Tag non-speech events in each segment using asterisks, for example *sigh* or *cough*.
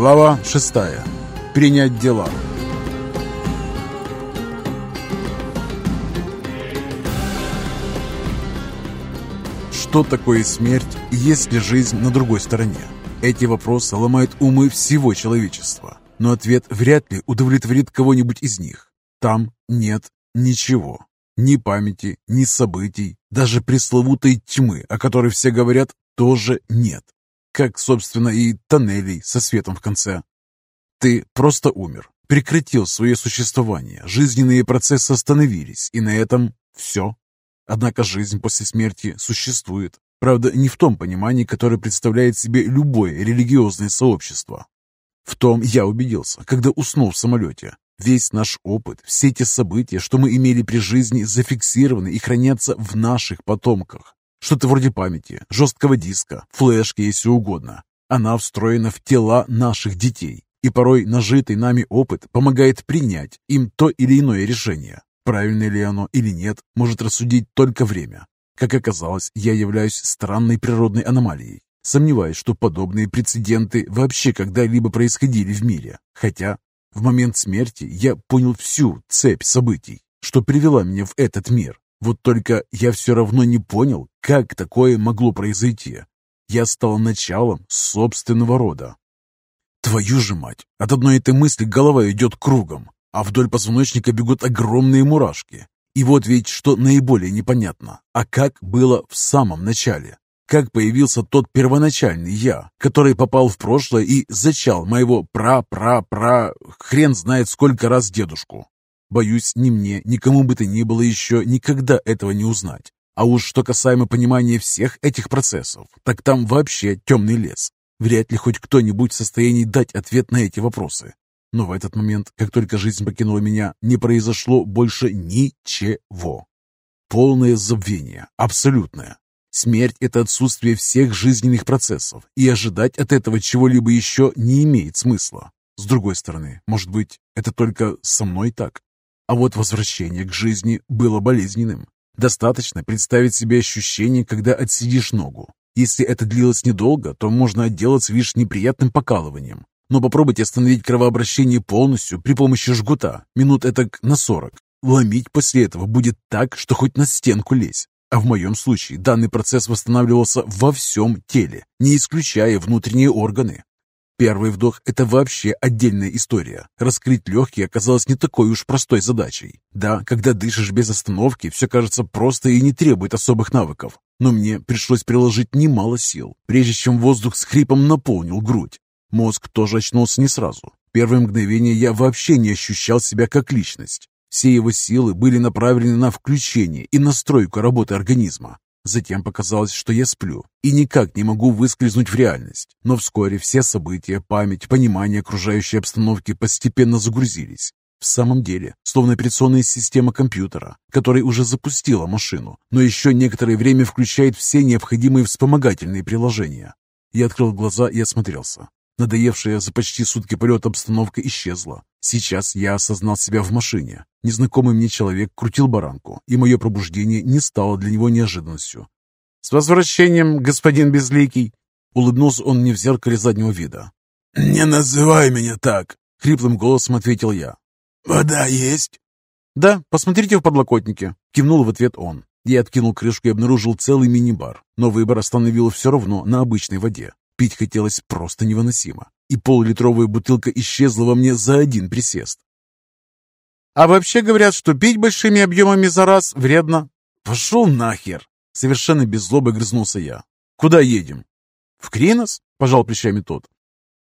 Глава 6. Принять дела. Что такое смерть и есть ли жизнь на другой стороне? Эти вопросы ломают умы всего человечества, но ответ вряд ли удовлетворит кого-нибудь из них. Там нет ничего. Ни памяти, ни событий, даже пресловутой тьмы, о которой все говорят, тоже нет. Как, собственно, и тоннелей со светом в конце. Ты просто умер, прекратил свое существование, жизненные процессы остановились, и на этом все. Однако жизнь после смерти существует. Правда, не в том понимании, которое представляет себе любое религиозное сообщество. В том я убедился, когда уснул в самолете. Весь наш опыт, все те события, что мы имели при жизни, зафиксированы и хранятся в наших потомках. Что-то вроде памяти, жесткого диска, флешки, если угодно. Она встроена в тела наших детей, и порой нажитый нами опыт помогает принять им то или иное решение. Правильно ли оно или нет, может рассудить только время. Как оказалось, я являюсь странной природной аномалией. Сомневаюсь, что подобные прецеденты вообще когда-либо происходили в мире. Хотя в момент смерти я понял всю цепь событий, что привела меня в этот мир. Вот только я все равно не понял, как такое могло произойти. Я стал началом собственного рода. Твою же мать! От одной этой мысли голова идет кругом, а вдоль позвоночника бегут огромные мурашки. И вот ведь что наиболее непонятно. А как было в самом начале? Как появился тот первоначальный я, который попал в прошлое и зачал моего пра-пра-пра, хрен знает сколько раз дедушку? Боюсь, ни мне, никому бы то ни было еще никогда этого не узнать. А уж что касаемо понимания всех этих процессов, так там вообще темный лес. Вряд ли хоть кто-нибудь в состоянии дать ответ на эти вопросы. Но в этот момент, как только жизнь покинула меня, не произошло больше ничего. Полное забвение, абсолютное. Смерть – это отсутствие всех жизненных процессов, и ожидать от этого чего-либо еще не имеет смысла. С другой стороны, может быть, это только со мной так? А вот возвращение к жизни было болезненным. Достаточно представить себе ощущение, когда отсидишь ногу. Если это длилось недолго, то можно отделаться лишь неприятным покалыванием. Но попробуйте остановить кровообращение полностью при помощи жгута, минут это на 40. Ломить после этого будет так, что хоть на стенку лезь. А в моем случае данный процесс восстанавливался во всем теле, не исключая внутренние органы. Первый вдох – это вообще отдельная история. Раскрыть легкие оказалось не такой уж простой задачей. Да, когда дышишь без остановки, все кажется просто и не требует особых навыков. Но мне пришлось приложить немало сил, прежде чем воздух с хрипом наполнил грудь. Мозг тоже очнулся не сразу. Первое мгновение я вообще не ощущал себя как личность. Все его силы были направлены на включение и настройку работы организма. Затем показалось, что я сплю и никак не могу выскользнуть в реальность. Но вскоре все события, память, понимание окружающей обстановки постепенно загрузились. В самом деле, словно операционная система компьютера, которая уже запустила машину, но еще некоторое время включает все необходимые вспомогательные приложения. Я открыл глаза и осмотрелся. Надоевшая за почти сутки полета обстановка исчезла. Сейчас я осознал себя в машине. Незнакомый мне человек крутил баранку, и мое пробуждение не стало для него неожиданностью. «С возвращением, господин Безликий!» Улыбнулся он мне в зеркале заднего вида. «Не называй меня так!» — хриплым голосом ответил я. «Вода есть?» «Да, посмотрите в подлокотнике», — кивнул в ответ он. Я откинул крышку и обнаружил целый мини-бар, но выбор остановил все равно на обычной воде. Пить хотелось просто невыносимо, и полулитровая бутылка исчезла во мне за один присест. А вообще говорят, что пить большими объемами за раз вредно. Пошел нахер! Совершенно без злобы грызнулся я. Куда едем? В Кринос? Пожал плечами тот.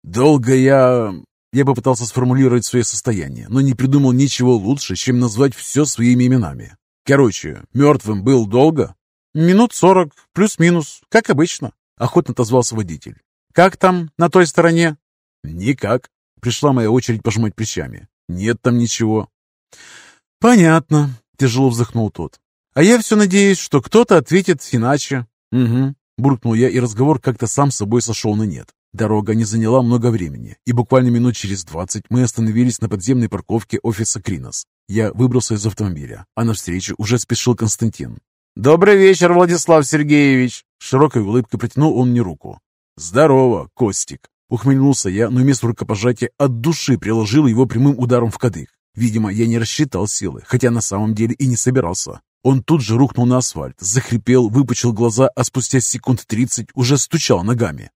Долго я... Я попытался сформулировать свое состояние, но не придумал ничего лучше, чем назвать все своими именами. Короче, мертвым был долго? Минут сорок, плюс-минус, как обычно. Охотно отозвался водитель. «Как там, на той стороне?» «Никак». Пришла моя очередь пожимать плечами. «Нет там ничего». «Понятно», — тяжело вздохнул тот. «А я все надеюсь, что кто-то ответит иначе». «Угу», — буркнул я, и разговор как-то сам собой сошел на нет. Дорога не заняла много времени, и буквально минут через двадцать мы остановились на подземной парковке офиса Кринос. Я выбрался из автомобиля, а навстречу уже спешил Константин. «Добрый вечер, Владислав Сергеевич!» Широкой улыбкой протянул он мне руку. «Здорово, Костик!» Ухмыльнулся я, но вместо рукопожатия от души приложил его прямым ударом в кадык. Видимо, я не рассчитал силы, хотя на самом деле и не собирался. Он тут же рухнул на асфальт, захрипел, выпучил глаза, а спустя секунд тридцать уже стучал ногами.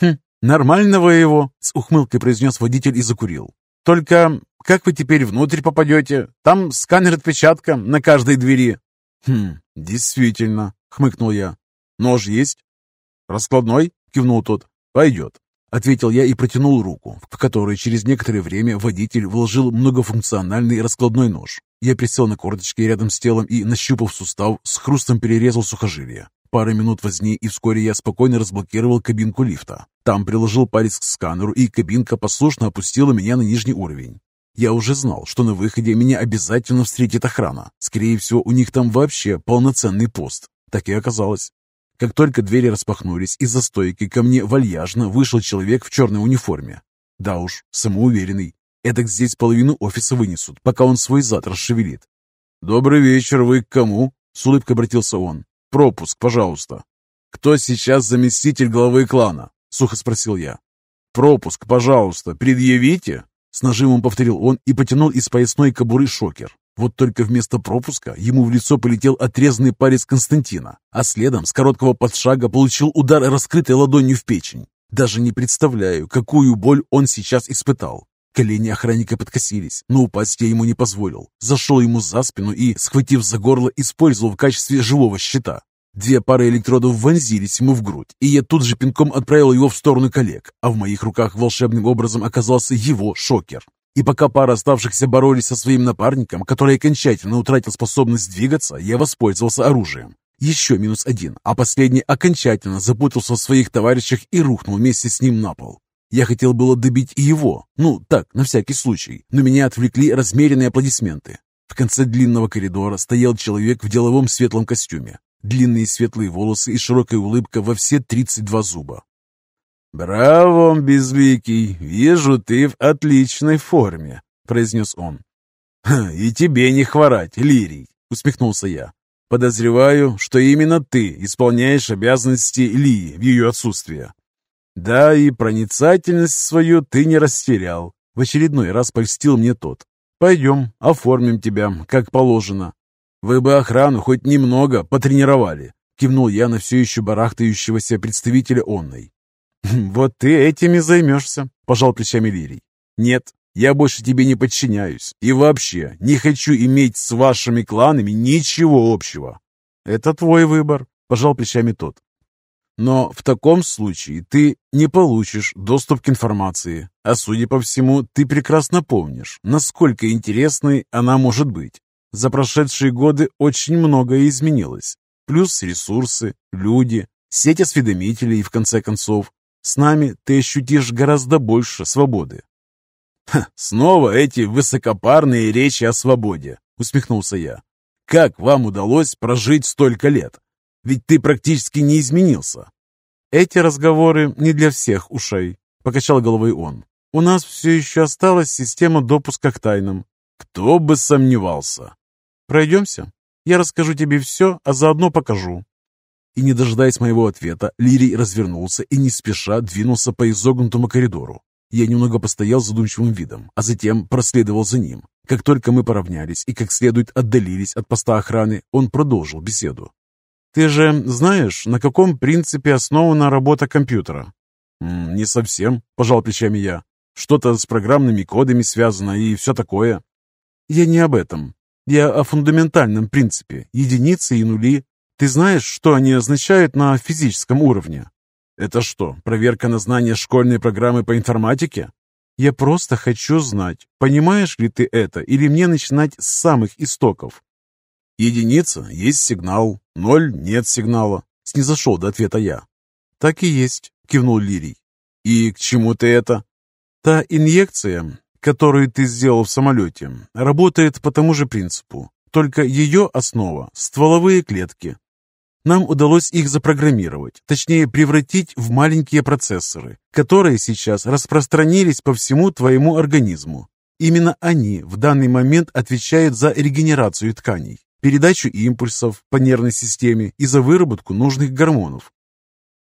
«Хм, нормального его!» — с ухмылкой произнес водитель и закурил. «Только как вы теперь внутрь попадете? Там сканер отпечатка на каждой двери». «Хм, действительно», — хмыкнул я. «Нож есть?» «Раскладной?» — кивнул тот. «Пойдет», — ответил я и протянул руку, в которую через некоторое время водитель вложил многофункциональный раскладной нож. Я присел на корточки рядом с телом и, нащупав сустав, с хрустом перерезал сухожилие. Пара минут возни, и вскоре я спокойно разблокировал кабинку лифта. Там приложил палец к сканеру, и кабинка послушно опустила меня на нижний уровень. Я уже знал, что на выходе меня обязательно встретит охрана. Скорее всего, у них там вообще полноценный пост. Так и оказалось. Как только двери распахнулись, из-за стойки ко мне вальяжно вышел человек в черной униформе. Да уж, самоуверенный. Эдак здесь половину офиса вынесут, пока он свой зад расшевелит. «Добрый вечер, вы к кому?» — с улыбкой обратился он. «Пропуск, пожалуйста». «Кто сейчас заместитель главы клана?» — сухо спросил я. «Пропуск, пожалуйста, предъявите!» С нажимом повторил он и потянул из поясной кобуры шокер. Вот только вместо пропуска ему в лицо полетел отрезанный палец Константина, а следом с короткого подшага получил удар раскрытой ладонью в печень. Даже не представляю, какую боль он сейчас испытал. Колени охранника подкосились, но упасть я ему не позволил. Зашел ему за спину и, схватив за горло, использовал в качестве живого щита. Две пары электродов вонзились ему в грудь, и я тут же пинком отправил его в сторону коллег, а в моих руках волшебным образом оказался его шокер. И пока пара оставшихся боролись со своим напарником, который окончательно утратил способность двигаться, я воспользовался оружием. Еще минус один, а последний окончательно запутался в своих товарищах и рухнул вместе с ним на пол. Я хотел было добить и его, ну так, на всякий случай, но меня отвлекли размеренные аплодисменты. В конце длинного коридора стоял человек в деловом светлом костюме, длинные светлые волосы и широкая улыбка во все 32 зуба. «Браво, Безликий! Вижу, ты в отличной форме!» — произнес он. «И тебе не хворать, Лирий!» — усмехнулся я. «Подозреваю, что именно ты исполняешь обязанности Лии в ее отсутствие. Да, и проницательность свою ты не растерял. В очередной раз польстил мне тот. Пойдем, оформим тебя, как положено. Вы бы охрану хоть немного потренировали. Кивнул я на все еще барахтающегося представителя онной. *laughs* «Вот ты этими займешься», — пожал плечами Лирий. «Нет, я больше тебе не подчиняюсь и вообще не хочу иметь с вашими кланами ничего общего». «Это твой выбор», — пожал плечами тот. «Но в таком случае ты не получишь доступ к информации, а судя по всему, ты прекрасно помнишь, насколько интересной она может быть. За прошедшие годы очень многое изменилось. Плюс ресурсы, люди, сеть осведомителей, в конце концов, с нами ты ощутишь гораздо больше свободы. Ха, снова эти высокопарные речи о свободе, усмехнулся я. Как вам удалось прожить столько лет? Ведь ты практически не изменился. Эти разговоры не для всех ушей, покачал головой он. У нас все еще осталась система допуска к тайнам. Кто бы сомневался. Пройдемся. Я расскажу тебе все, а заодно покажу. И не дожидаясь моего ответа, Лирий развернулся и не спеша двинулся по изогнутому коридору. Я немного постоял задумчивым видом, а затем проследовал за ним. Как только мы поравнялись и как следует отдалились от поста охраны, он продолжил беседу. «Ты же знаешь, на каком принципе основана работа компьютера?» «Не совсем», – пожал плечами я. «Что-то с программными кодами связано и все такое». «Я не об этом. Я о фундаментальном принципе. Единицы и нули, ты знаешь, что они означают на физическом уровне? Это что, проверка на знание школьной программы по информатике? Я просто хочу знать, понимаешь ли ты это, или мне начинать с самых истоков? Единица – есть сигнал, ноль – нет сигнала. Снизошел до ответа я. Так и есть, кивнул Лирий. И к чему ты это? Та инъекция, которую ты сделал в самолете, работает по тому же принципу. Только ее основа – стволовые клетки. Нам удалось их запрограммировать, точнее превратить в маленькие процессоры, которые сейчас распространились по всему твоему организму. Именно они в данный момент отвечают за регенерацию тканей, передачу импульсов по нервной системе и за выработку нужных гормонов.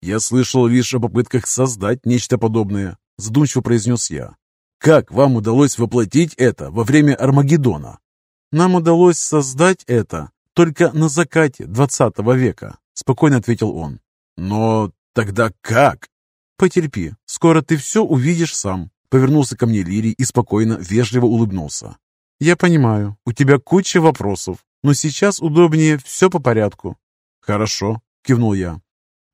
«Я слышал лишь о попытках создать нечто подобное», — задумчиво произнес я. «Как вам удалось воплотить это во время Армагеддона?» «Нам удалось создать это только на закате двадцатого века», — спокойно ответил он. «Но тогда как?» «Потерпи, скоро ты все увидишь сам», — повернулся ко мне Лирий и спокойно, вежливо улыбнулся. «Я понимаю, у тебя куча вопросов, но сейчас удобнее все по порядку». «Хорошо», — кивнул я.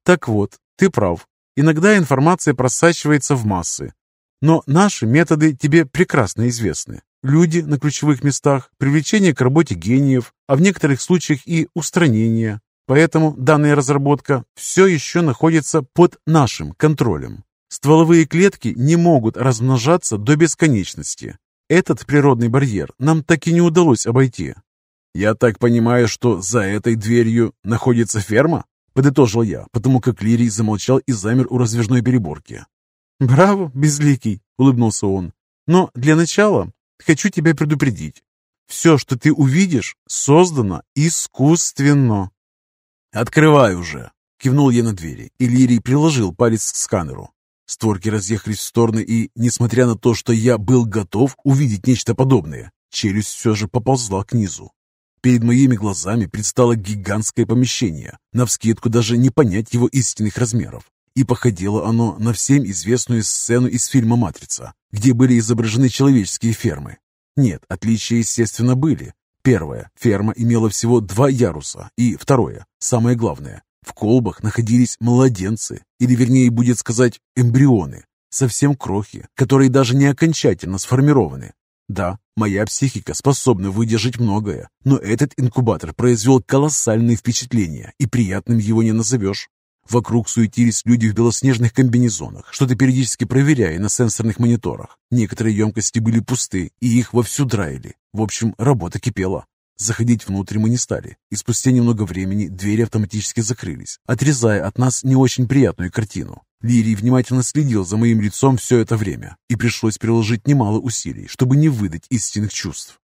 «Так вот, ты прав. Иногда информация просачивается в массы. Но наши методы тебе прекрасно известны. Люди на ключевых местах, привлечение к работе гениев, а в некоторых случаях и устранение. Поэтому данная разработка все еще находится под нашим контролем. Стволовые клетки не могут размножаться до бесконечности. Этот природный барьер нам так и не удалось обойти. «Я так понимаю, что за этой дверью находится ферма?» Подытожил я, потому как Лирий замолчал и замер у раздвижной переборки. «Браво, Безликий!» — улыбнулся он. «Но для начала хочу тебя предупредить. Все, что ты увидишь, создано искусственно». «Открывай уже!» — кивнул я на двери, и Лирий приложил палец к сканеру. Створки разъехались в стороны, и, несмотря на то, что я был готов увидеть нечто подобное, челюсть все же поползла к низу. Перед моими глазами предстало гигантское помещение, навскидку даже не понять его истинных размеров. И походило оно на всем известную сцену из фильма «Матрица», где были изображены человеческие фермы. Нет, отличия, естественно, были. Первое, ферма имела всего два яруса, и второе, самое главное, в колбах находились младенцы, или вернее будет сказать эмбрионы, совсем крохи, которые даже не окончательно сформированы, да, моя психика способна выдержать многое, но этот инкубатор произвел колоссальное впечатление, и приятным его не назовешь. Вокруг суетились люди в белоснежных комбинезонах, что-то периодически проверяя на сенсорных мониторах. Некоторые емкости были пусты, и их вовсю драили. В общем, работа кипела. Заходить внутрь мы не стали, и спустя немного времени двери автоматически закрылись, отрезая от нас не очень приятную картину. Лирий внимательно следил за моим лицом все это время, и пришлось приложить немало усилий, чтобы не выдать истинных чувств.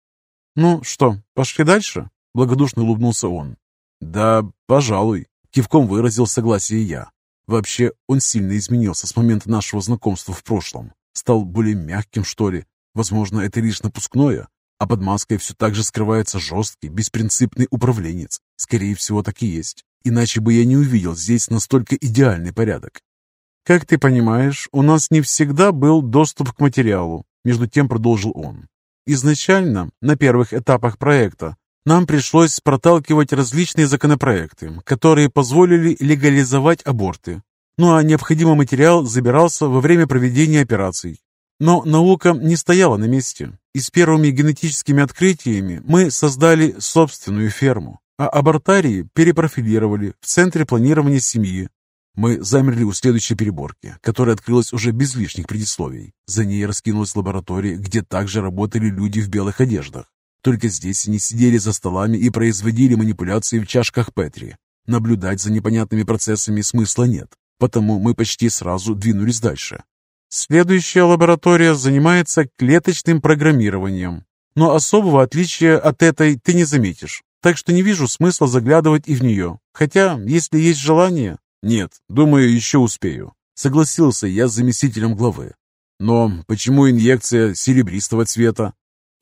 «Ну что, пошли дальше?» — благодушно улыбнулся он. «Да, пожалуй», — кивком выразил согласие я. Вообще, он сильно изменился с момента нашего знакомства в прошлом. Стал более мягким, что ли. Возможно, это лишь напускное, а под маской все так же скрывается жесткий, беспринципный управленец. Скорее всего, так и есть. Иначе бы я не увидел здесь настолько идеальный порядок. «Как ты понимаешь, у нас не всегда был доступ к материалу», между тем продолжил он. «Изначально, на первых этапах проекта, нам пришлось проталкивать различные законопроекты, которые позволили легализовать аборты. Ну а необходимый материал забирался во время проведения операций. Но наука не стояла на месте, и с первыми генетическими открытиями мы создали собственную ферму, а абортарии перепрофилировали в Центре планирования семьи, мы замерли у следующей переборки, которая открылась уже без лишних предисловий. За ней раскинулась лаборатория, где также работали люди в белых одеждах. Только здесь они сидели за столами и производили манипуляции в чашках Петри. Наблюдать за непонятными процессами смысла нет, потому мы почти сразу двинулись дальше. Следующая лаборатория занимается клеточным программированием, но особого отличия от этой ты не заметишь, так что не вижу смысла заглядывать и в нее. Хотя, если есть желание, «Нет, думаю, еще успею», — согласился я с заместителем главы. «Но почему инъекция серебристого цвета?»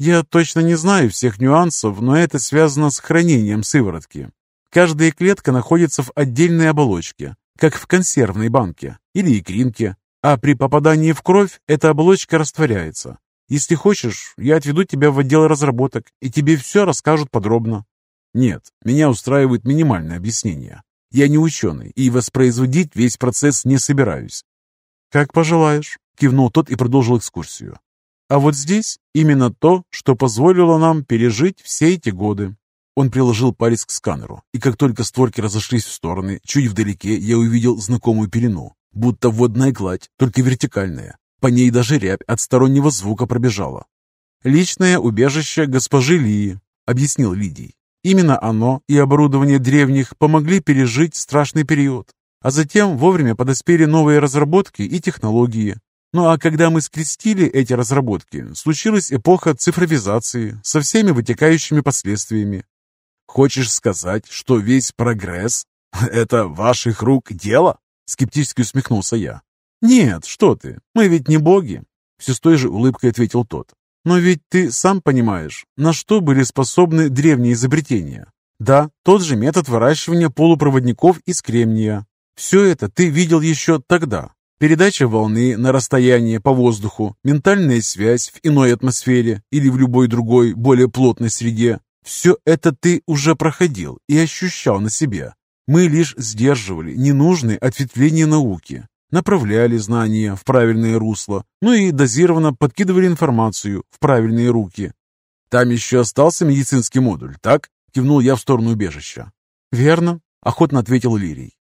«Я точно не знаю всех нюансов, но это связано с хранением сыворотки. Каждая клетка находится в отдельной оболочке, как в консервной банке или икринке, а при попадании в кровь эта оболочка растворяется. Если хочешь, я отведу тебя в отдел разработок, и тебе все расскажут подробно». «Нет, меня устраивает минимальное объяснение. Я не ученый и воспроизводить весь процесс не собираюсь. «Как пожелаешь», — кивнул тот и продолжил экскурсию. «А вот здесь именно то, что позволило нам пережить все эти годы». Он приложил палец к сканеру, и как только створки разошлись в стороны, чуть вдалеке я увидел знакомую пелену, будто водная гладь, только вертикальная. По ней даже рябь от стороннего звука пробежала. «Личное убежище госпожи Лии», — объяснил Лидий. Именно оно и оборудование древних помогли пережить страшный период, а затем вовремя подоспели новые разработки и технологии. Ну а когда мы скрестили эти разработки, случилась эпоха цифровизации со всеми вытекающими последствиями. Хочешь сказать, что весь прогресс – это ваших рук дело? Скептически усмехнулся я. «Нет, что ты, мы ведь не боги!» Все с той же улыбкой ответил тот. «Но ведь ты сам понимаешь, на что были способны древние изобретения. Да, тот же метод выращивания полупроводников из кремния. Все это ты видел еще тогда. Передача волны на расстояние по воздуху, ментальная связь в иной атмосфере или в любой другой, более плотной среде. Все это ты уже проходил и ощущал на себе. Мы лишь сдерживали ненужные ответвления науки, направляли знания в правильное русло, ну и дозированно подкидывали информацию в правильные руки. Там еще остался медицинский модуль, так? Кивнул я в сторону убежища. Верно, охотно ответил Лирий.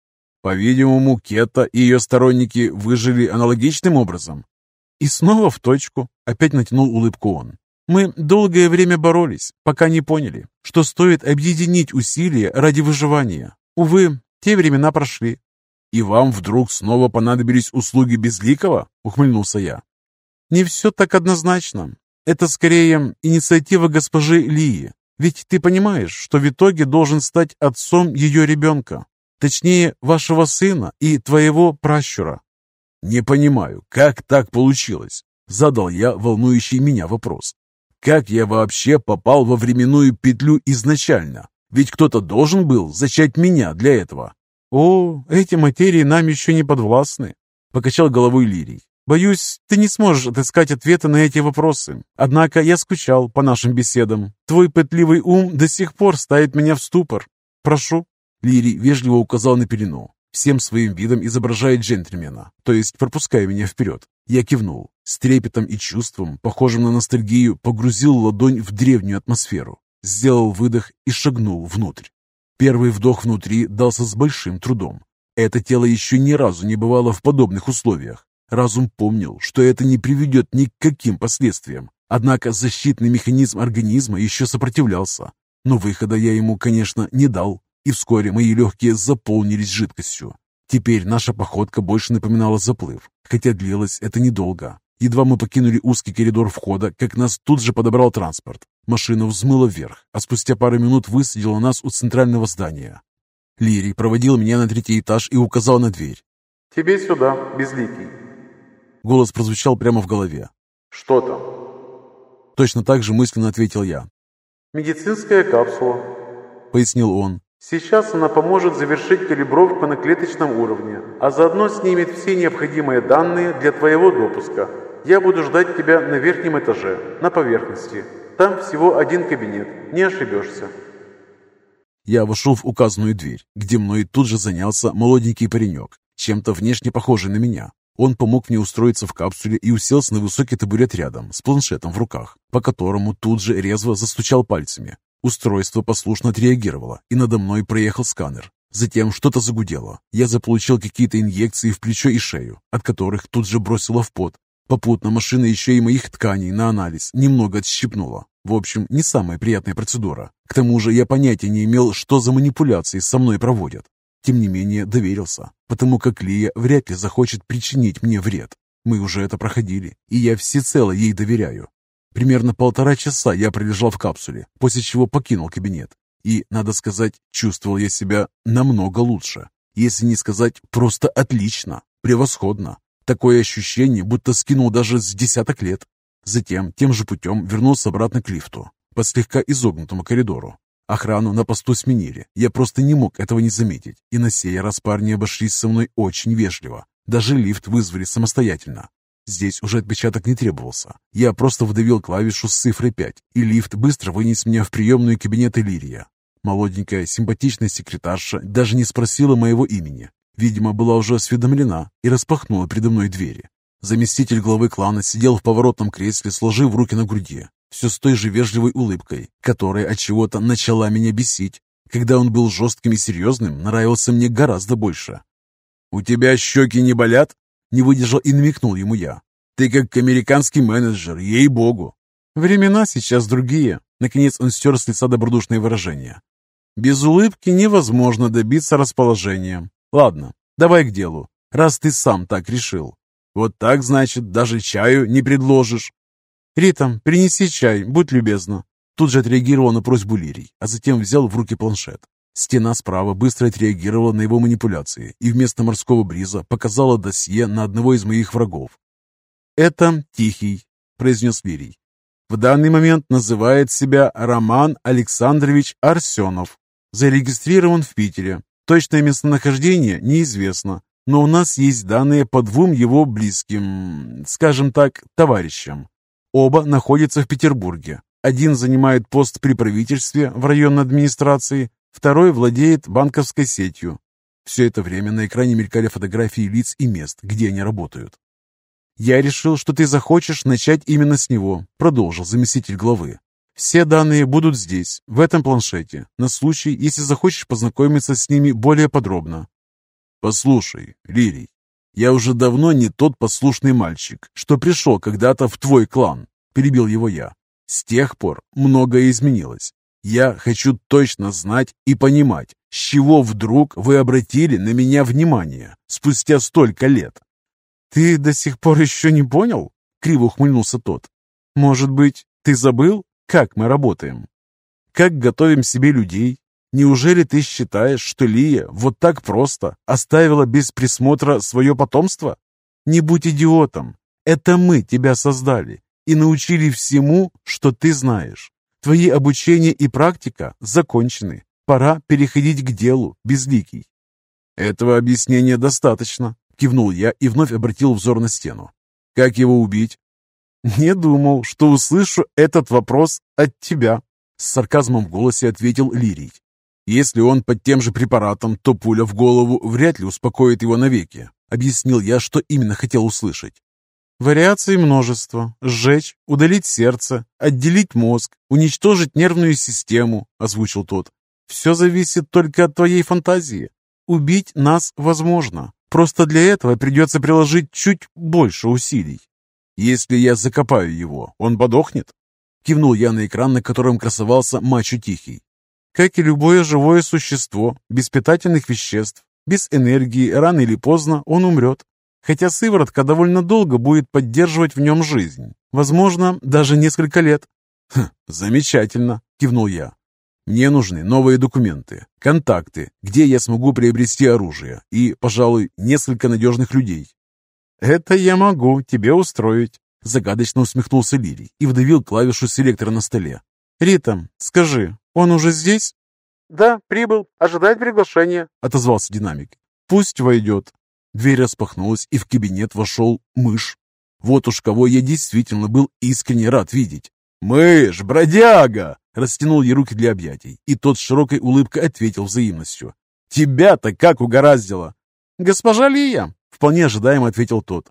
По-видимому, Кета и ее сторонники выжили аналогичным образом. И снова в точку, опять натянул улыбку он. Мы долгое время боролись, пока не поняли, что стоит объединить усилия ради выживания. Увы, те времена прошли. «И вам вдруг снова понадобились услуги Безликого?» — ухмыльнулся я. «Не все так однозначно. Это скорее инициатива госпожи Лии. Ведь ты понимаешь, что в итоге должен стать отцом ее ребенка. Точнее, вашего сына и твоего пращура». «Не понимаю, как так получилось?» — задал я волнующий меня вопрос. Как я вообще попал во временную петлю изначально? Ведь кто-то должен был зачать меня для этого. «О, эти материи нам еще не подвластны», — покачал головой Лирий. «Боюсь, ты не сможешь отыскать ответы на эти вопросы. Однако я скучал по нашим беседам. Твой пытливый ум до сих пор ставит меня в ступор. Прошу». Лирий вежливо указал на пелену, всем своим видом изображая джентльмена, то есть пропуская меня вперед. Я кивнул. С трепетом и чувством, похожим на ностальгию, погрузил ладонь в древнюю атмосферу, сделал выдох и шагнул внутрь. Первый вдох внутри дался с большим трудом. Это тело еще ни разу не бывало в подобных условиях. Разум помнил, что это не приведет ни к каким последствиям. Однако защитный механизм организма еще сопротивлялся. Но выхода я ему, конечно, не дал, и вскоре мои легкие заполнились жидкостью. Теперь наша походка больше напоминала заплыв, хотя длилось это недолго. Едва мы покинули узкий коридор входа, как нас тут же подобрал транспорт. Машина взмыла вверх, а спустя пару минут высадила нас у центрального здания. Лирий проводил меня на третий этаж и указал на дверь. «Тебе сюда, безликий». Голос прозвучал прямо в голове. «Что там?» Точно так же мысленно ответил я. «Медицинская капсула», — пояснил он. Сейчас она поможет завершить калибровку на клеточном уровне, а заодно снимет все необходимые данные для твоего допуска. Я буду ждать тебя на верхнем этаже, на поверхности. Там всего один кабинет, не ошибешься. Я вошел в указанную дверь, где мной тут же занялся молоденький паренек, чем-то внешне похожий на меня. Он помог мне устроиться в капсуле и уселся на высокий табурет рядом, с планшетом в руках, по которому тут же резво застучал пальцами. Устройство послушно отреагировало, и надо мной проехал сканер. Затем что-то загудело. Я заполучил какие-то инъекции в плечо и шею, от которых тут же бросило в пот. Попутно машина еще и моих тканей на анализ немного отщипнула. В общем, не самая приятная процедура. К тому же я понятия не имел, что за манипуляции со мной проводят. Тем не менее, доверился, потому как Лия вряд ли захочет причинить мне вред. Мы уже это проходили, и я всецело ей доверяю. Примерно полтора часа я пролежал в капсуле, после чего покинул кабинет. И, надо сказать, чувствовал я себя намного лучше. Если не сказать просто отлично, превосходно. Такое ощущение, будто скинул даже с десяток лет. Затем тем же путем вернулся обратно к лифту, по слегка изогнутому коридору. Охрану на посту сменили. Я просто не мог этого не заметить. И на сей раз парни обошлись со мной очень вежливо. Даже лифт вызвали самостоятельно. Здесь уже отпечаток не требовался. Я просто вдавил клавишу с цифрой 5, и лифт быстро вынес меня в приемную кабинет Иллирия. Молоденькая, симпатичная секретарша даже не спросила моего имени. Видимо, была уже осведомлена и распахнула передо мной двери. Заместитель главы клана сидел в поворотном кресле, сложив руки на груди, все с той же вежливой улыбкой, которая от чего-то начала меня бесить. Когда он был жестким и серьезным, нравился мне гораздо больше. «У тебя щеки не болят?» Не выдержал и намекнул ему я. «Ты как американский менеджер, ей-богу!» «Времена сейчас другие!» Наконец он стер с лица добродушное выражение. «Без улыбки невозможно добиться расположения. Ладно, давай к делу, раз ты сам так решил. Вот так, значит, даже чаю не предложишь?» «Рита, принеси чай, будь любезна». Тут же отреагировал на просьбу Лирий, а затем взял в руки планшет. Стена справа быстро отреагировала на его манипуляции и вместо морского бриза показала досье на одного из моих врагов. «Это Тихий», — произнес Лирий. «В данный момент называет себя Роман Александрович Арсенов. Зарегистрирован в Питере. Точное местонахождение неизвестно, но у нас есть данные по двум его близким, скажем так, товарищам. Оба находятся в Петербурге. Один занимает пост при правительстве в районной администрации, Второй владеет банковской сетью. Все это время на экране мелькали фотографии лиц и мест, где они работают. «Я решил, что ты захочешь начать именно с него», — продолжил заместитель главы. «Все данные будут здесь, в этом планшете, на случай, если захочешь познакомиться с ними более подробно». «Послушай, Лирий, я уже давно не тот послушный мальчик, что пришел когда-то в твой клан», — перебил его я. «С тех пор многое изменилось. Я хочу точно знать и понимать, с чего вдруг вы обратили на меня внимание спустя столько лет. Ты до сих пор еще не понял? Криво ухмыльнулся тот. Может быть, ты забыл, как мы работаем? Как готовим себе людей? Неужели ты считаешь, что Лия вот так просто оставила без присмотра свое потомство? Не будь идиотом. Это мы тебя создали и научили всему, что ты знаешь. Твои обучение и практика закончены. Пора переходить к делу, безликий. Этого объяснения достаточно, кивнул я и вновь обратил взор на стену. Как его убить? Не думал, что услышу этот вопрос от тебя, с сарказмом в голосе ответил Лирий. Если он под тем же препаратом, то пуля в голову вряд ли успокоит его навеки. Объяснил я, что именно хотел услышать. Вариаций множество. Сжечь, удалить сердце, отделить мозг, уничтожить нервную систему, озвучил тот. Все зависит только от твоей фантазии. Убить нас возможно. Просто для этого придется приложить чуть больше усилий. Если я закопаю его, он подохнет? Кивнул я на экран, на котором красовался Мачо Тихий. Как и любое живое существо, без питательных веществ, без энергии, рано или поздно он умрет хотя сыворотка довольно долго будет поддерживать в нем жизнь. Возможно, даже несколько лет. «Хм, замечательно», — кивнул я. «Мне нужны новые документы, контакты, где я смогу приобрести оружие и, пожалуй, несколько надежных людей». «Это я могу тебе устроить», — загадочно усмехнулся Лирий и вдавил клавишу селектора на столе. «Рита, скажи, он уже здесь?» «Да, прибыл. Ожидает приглашения», — отозвался динамик. «Пусть войдет», Дверь распахнулась, и в кабинет вошел мышь. Вот уж кого я действительно был искренне рад видеть. «Мышь, бродяга!» Растянул ей руки для объятий, и тот с широкой улыбкой ответил взаимностью. «Тебя-то как угораздило!» «Госпожа Лия!» — вполне ожидаемо ответил тот.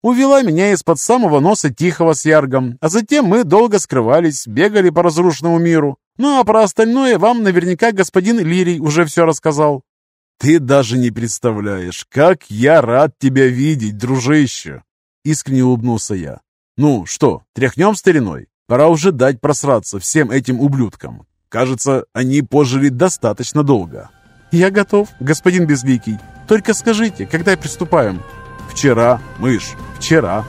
«Увела меня из-под самого носа Тихого с Яргом, а затем мы долго скрывались, бегали по разрушенному миру. Ну а про остальное вам наверняка господин Лирий уже все рассказал». «Ты даже не представляешь, как я рад тебя видеть, дружище!» Искренне улыбнулся я. «Ну что, тряхнем стариной? Пора уже дать просраться всем этим ублюдкам. Кажется, они пожили достаточно долго». «Я готов, господин Безликий. Только скажите, когда приступаем?» «Вчера, мышь, вчера»,